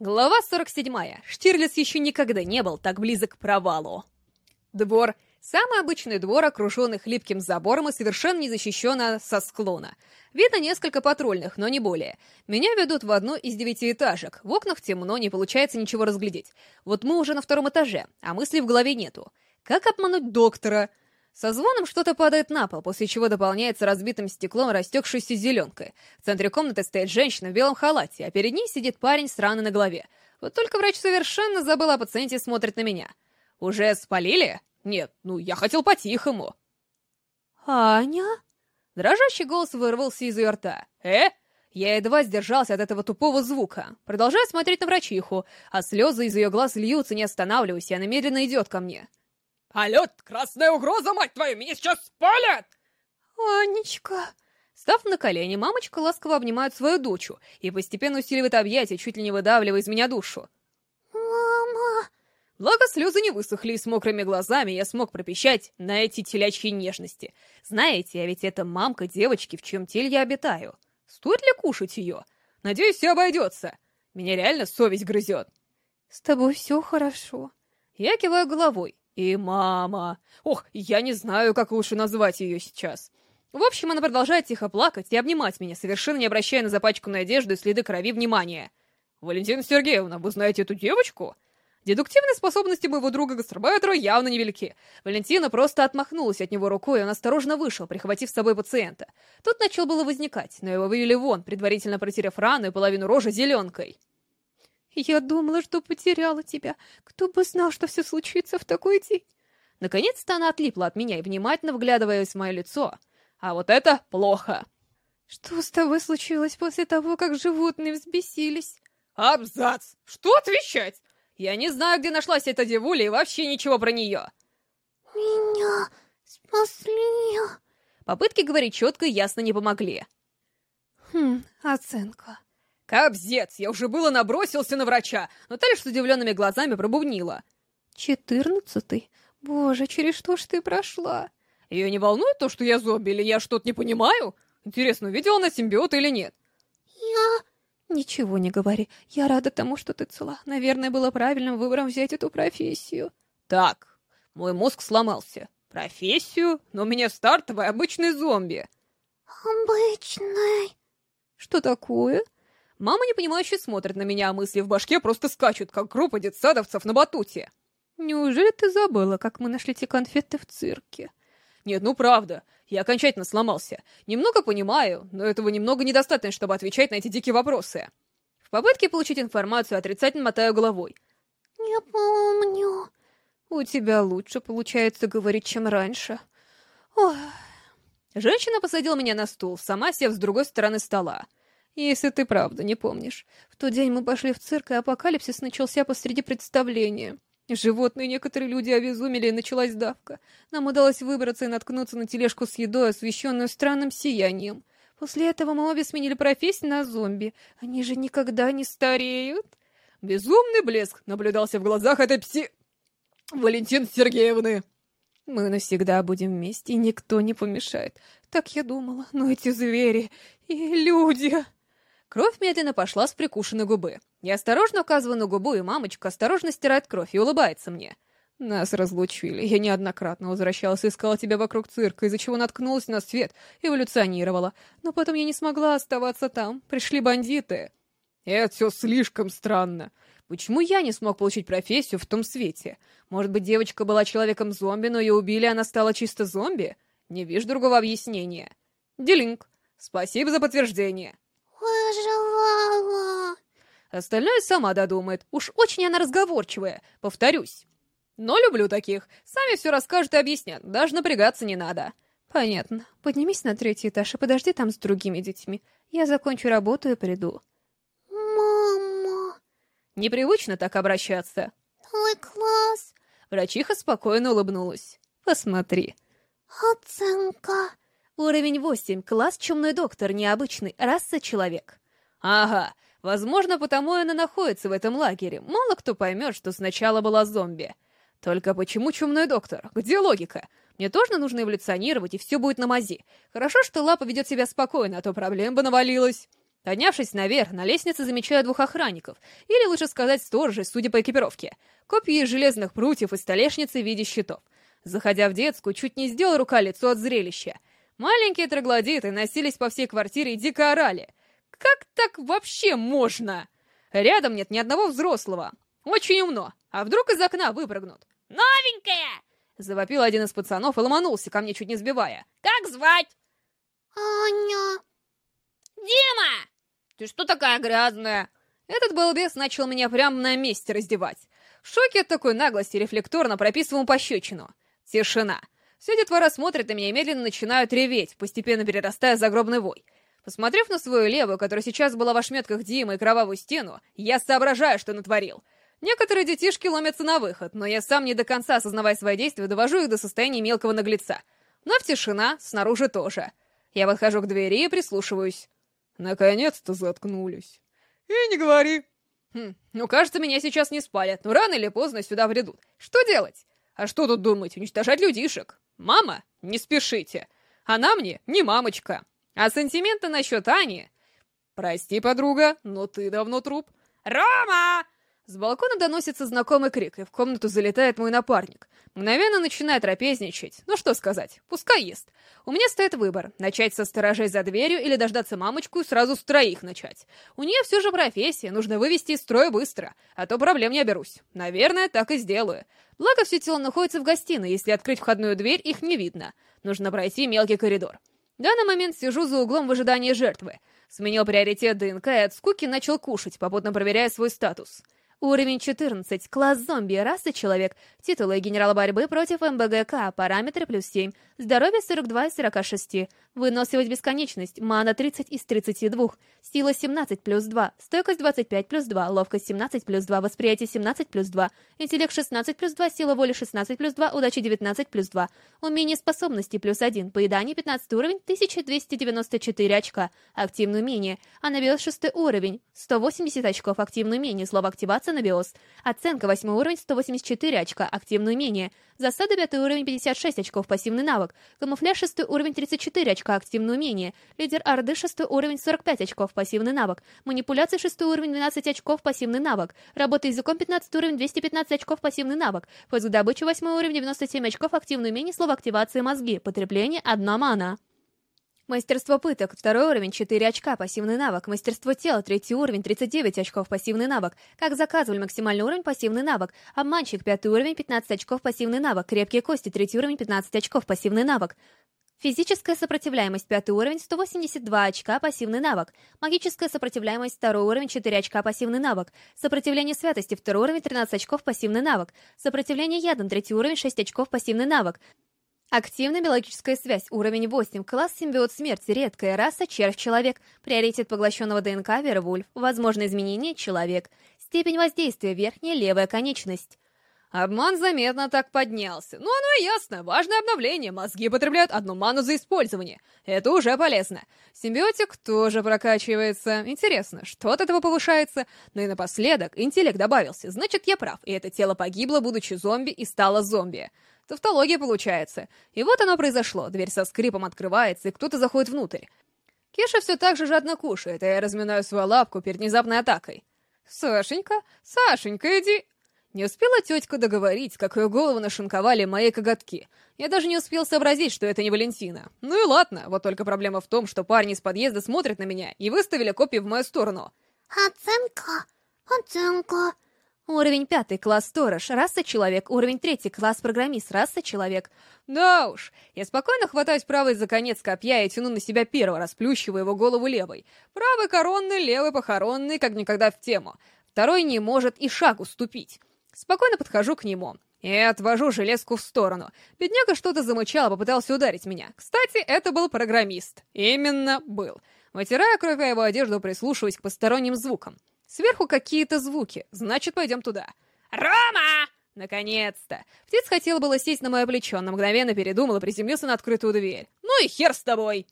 Глава 47. Штирлиц еще никогда не был так близок к провалу. Двор. Самый обычный двор, окруженный хлипким забором и совершенно не защищен со склона. Видно несколько патрульных, но не более. Меня ведут в одну из девятиэтажек. В окнах темно, не получается ничего разглядеть. Вот мы уже на втором этаже, а мыслей в голове нету. Как обмануть доктора? Со звоном что-то падает на пол, после чего дополняется разбитым стеклом растекшейся зеленкой. В центре комнаты стоит женщина в белом халате, а перед ней сидит парень с раной на голове. Вот только врач совершенно забыл о пациенте и смотрит на меня. «Уже спалили?» «Нет, ну я хотел по-тихому». «Аня?» Дрожащий голос вырвался из ее рта. «Э?» Я едва сдержался от этого тупого звука. Продолжаю смотреть на врачиху, а слезы из ее глаз льются, не останавливаясь, и она медленно идет ко мне. «Алло, красная угроза, мать твою, меня сейчас спалят!» «Анечка...» Став на колени, мамочка ласково обнимает свою дочу и постепенно усиливает объятия, чуть ли не выдавливая из меня душу. «Мама...» Благо слезы не высохли, и с мокрыми глазами я смог пропищать на эти телячьи нежности. Знаете, а ведь это мамка девочки, в чьем теле я обитаю. Стоит ли кушать ее? Надеюсь, все обойдется. Меня реально совесть грызет. «С тобой все хорошо». Я киваю головой. И мама. Ох, я не знаю, как лучше назвать ее сейчас. В общем, она продолжает тихо плакать и обнимать меня, совершенно не обращая на запачканную одежду и следы крови внимания. «Валентина Сергеевна, вы знаете эту девочку?» Дедуктивные способности моего друга-гастробайтера явно невелики. Валентина просто отмахнулась от него рукой, и он осторожно вышел, прихватив с собой пациента. Тут начал было возникать, но его вывели вон, предварительно протерев рану и половину рожи зеленкой. Я думала, что потеряла тебя. Кто бы знал, что все случится в такой день. Наконец-то она отлипла от меня и внимательно вглядываясь в мое лицо. А вот это плохо. Что с тобой случилось после того, как животные взбесились? Абзац! Что отвечать? Я не знаю, где нашлась эта девуля и вообще ничего про нее. Меня спасли. Попытки говорить четко и ясно не помогли. Хм, оценка. «Кобзец! Я уже было набросился на врача!» Но та лишь с удивленными глазами пробубнила. «Четырнадцатый? Боже, через что ж ты прошла?» «Ее не волнует то, что я зомби, или я что-то не понимаю? Интересно, увидела она симбиота или нет?» «Я...» «Ничего не говори. Я рада тому, что ты цела. Наверное, было правильным выбором взять эту профессию». «Так, мой мозг сломался. Профессию? Но у меня стартовый обычный зомби». «Обычный...» «Что такое?» Мама непонимающе смотрит на меня, а мысли в башке просто скачут, как группа детсадовцев на батуте. Неужели ты забыла, как мы нашли те конфеты в цирке? Нет, ну правда. Я окончательно сломался. Немного понимаю, но этого немного недостаточно, чтобы отвечать на эти дикие вопросы. В попытке получить информацию отрицательно мотаю головой. Не помню. У тебя лучше получается говорить, чем раньше. Ох. Женщина посадила меня на стул, сама сев с другой стороны стола. Если ты правда не помнишь. В тот день мы пошли в цирк, и апокалипсис начался посреди представления. Животные некоторые люди обезумели, и началась давка. Нам удалось выбраться и наткнуться на тележку с едой, освещенную странным сиянием. После этого мы обе сменили профессию на зомби. Они же никогда не стареют. Безумный блеск наблюдался в глазах этой пси... Валентины Сергеевны. Мы навсегда будем вместе, и никто не помешает. Так я думала, но эти звери и люди... Кровь медленно пошла с прикушенной губы. Я осторожно указываю на губу, и мамочка осторожно стирает кровь и улыбается мне. Нас разлучили. Я неоднократно возвращалась и искала тебя вокруг цирка, из-за чего наткнулась на свет, эволюционировала. Но потом я не смогла оставаться там. Пришли бандиты. Это все слишком странно. Почему я не смог получить профессию в том свете? Может быть, девочка была человеком-зомби, но ее убили, она стала чисто зомби? Не вижу другого объяснения. Делинг. Спасибо за подтверждение. Выживала. Остальное сама додумает. Уж очень она разговорчивая, повторюсь. Но люблю таких. Сами все расскажут и объяснят. Даже напрягаться не надо. Понятно. Поднимись на третий этаж и подожди там с другими детьми. Я закончу работу и приду. Мама. Непривычно так обращаться. Твой класс. Врачиха спокойно улыбнулась. Посмотри. Оценка. Уровень 8. Класс чумной доктор, необычный, раса человек. Ага, возможно, потому она находится в этом лагере. Мало кто поймет, что сначала была зомби. Только почему чумной доктор? Где логика? Мне тоже нужно эволюционировать, и все будет на мази. Хорошо, что Лапа ведет себя спокойно, а то проблем бы навалилось. Поднявшись наверх, на лестнице замечаю двух охранников, или лучше сказать сторожей, судя по экипировке. Копии железных прутьев и столешницы в виде щитов. Заходя в детскую, чуть не сделал рука лицо от зрелища. Маленькие троглодиты носились по всей квартире и дико орали. Как так вообще можно? Рядом нет ни одного взрослого. Очень умно. А вдруг из окна выпрыгнут? «Новенькая!» Завопил один из пацанов и ломанулся ко мне, чуть не сбивая. «Как звать?» «Аня!» «Дима!» «Ты что такая грязная?» Этот балбес начал меня прямо на месте раздевать. В шоке от такой наглости рефлекторно прописывал пощечину. Тишина. Все детвора смотрят на меня и медленно начинают реветь, постепенно перерастая загробный вой. Посмотрев на свою левую, которая сейчас была в ошметках Димы и кровавую стену, я соображаю, что натворил. Некоторые детишки ломятся на выход, но я сам не до конца, осознавая свои действия, довожу их до состояния мелкого наглеца. Но в тишина, снаружи тоже. Я подхожу к двери и прислушиваюсь. Наконец-то заткнулись. И не говори. Хм, ну, кажется, меня сейчас не спалят, но рано или поздно сюда придут. Что делать? А что тут думать, уничтожать людишек? Мама? Не спешите. Она мне не мамочка. А сантименты насчет Ани... Прости, подруга, но ты давно труп. «Рома!» С балкона доносится знакомый крик, и в комнату залетает мой напарник. Мгновенно начинает трапезничать. Ну что сказать, пускай ест. У меня стоит выбор, начать со сторожей за дверью или дождаться мамочку и сразу с троих начать. У нее все же профессия, нужно вывести из строя быстро, а то проблем не оберусь. Наверное, так и сделаю. Благо, все тело находится в гостиной, если открыть входную дверь, их не видно. Нужно пройти мелкий коридор. В данный момент сижу за углом в ожидании жертвы. Сменил приоритет ДНК и от скуки начал кушать, попутно проверяя свой статус. Уровень 14. Класс зомби. Раса человек. Титулы генерала борьбы против МБГК. Параметры плюс 7. Здоровье 42 из 46. Выносливость бесконечность. Мана 30 из 32. Сила 17 плюс 2. Стойкость 25 плюс 2. Ловкость 17 плюс 2. Восприятие 17 плюс 2. Интеллект 16 плюс 2. Сила воли 16 плюс 2. Удача 19 плюс 2. Умение способности плюс 1. Поедание 15 уровень. 1294 очка. Активное умение. Анабиоз 6 уровень. 180 очков. Активное умение. Слово активация анабиоз. Оценка 8 уровень. 184 очка. Активное умение. Засада 5 уровень 56 очков, пассивный навык. Камуфляж 6 уровень 34 очка, активное умение. Лидер Орды 6 уровень 45 очков, пассивный навык. Манипуляция 6 уровень 12 очков, пассивный навык. Работа языком 15 уровень 215 очков, пассивный навык. Поиск добычи 8 уровень 97 очков, активное умение, слово активации мозги. Потребление 1 мана. Мастерство пыток, второй уровень, 4 очка, пассивный навык. Мастерство тела, третий уровень, 39 очков, пассивный навык. Как заказывали, максимальный уровень, пассивный навык. Обманщик, пятый уровень, 15 очков, пассивный навык. Крепкие кости, третий уровень, 15 очков, пассивный навык. Физическая сопротивляемость, пятый уровень, 182 очка, пассивный навык. Магическая сопротивляемость, второй уровень, 4 очка, пассивный навык. Сопротивление святости, второй уровень, 13 очков, пассивный навык. Сопротивление ядом, третий уровень, 6 очков, пассивный навык. Активная биологическая связь, уровень 8, класс симбиот смерти, редкая раса, червь-человек, приоритет поглощенного ДНК, Вервульф, возможно изменение, человек, степень воздействия, верхняя левая конечность. Обман заметно так поднялся. Ну, оно и ясно. Важное обновление. Мозги потребляют одну ману за использование. Это уже полезно. Симбиотик тоже прокачивается. Интересно, что от этого повышается? Ну и напоследок, интеллект добавился. Значит, я прав. И это тело погибло, будучи зомби, и стало зомби. Тавтология получается. И вот оно произошло. Дверь со скрипом открывается, и кто-то заходит внутрь. Кеша все так же жадно кушает, а я разминаю свою лапку перед внезапной атакой. «Сашенька, Сашенька, иди...» Не успела тетка договорить, как ее голову нашинковали мои коготки. Я даже не успел сообразить, что это не Валентина. Ну и ладно, вот только проблема в том, что парни из подъезда смотрят на меня и выставили копии в мою сторону. Оценка, оценка. Уровень пятый, класс сторож, раса человек. Уровень третий, класс программист, раса человек. Да уж, я спокойно хватаюсь правой за конец копья и тяну на себя первого, расплющивая его голову левой. Правый коронный, левый похоронный, как никогда в тему. Второй не может и шаг уступить. Спокойно подхожу к нему. И отвожу железку в сторону. Бедняга что-то замычал, попытался ударить меня. Кстати, это был программист. Именно был. Вытирая кровь его одежду, прислушиваясь к посторонним звукам. Сверху какие-то звуки, значит, пойдем туда. «Рома!» Наконец-то! Птиц хотел было сесть на мое плечо, но мгновенно передумал и приземлился на открытую дверь. Ну и хер с тобой!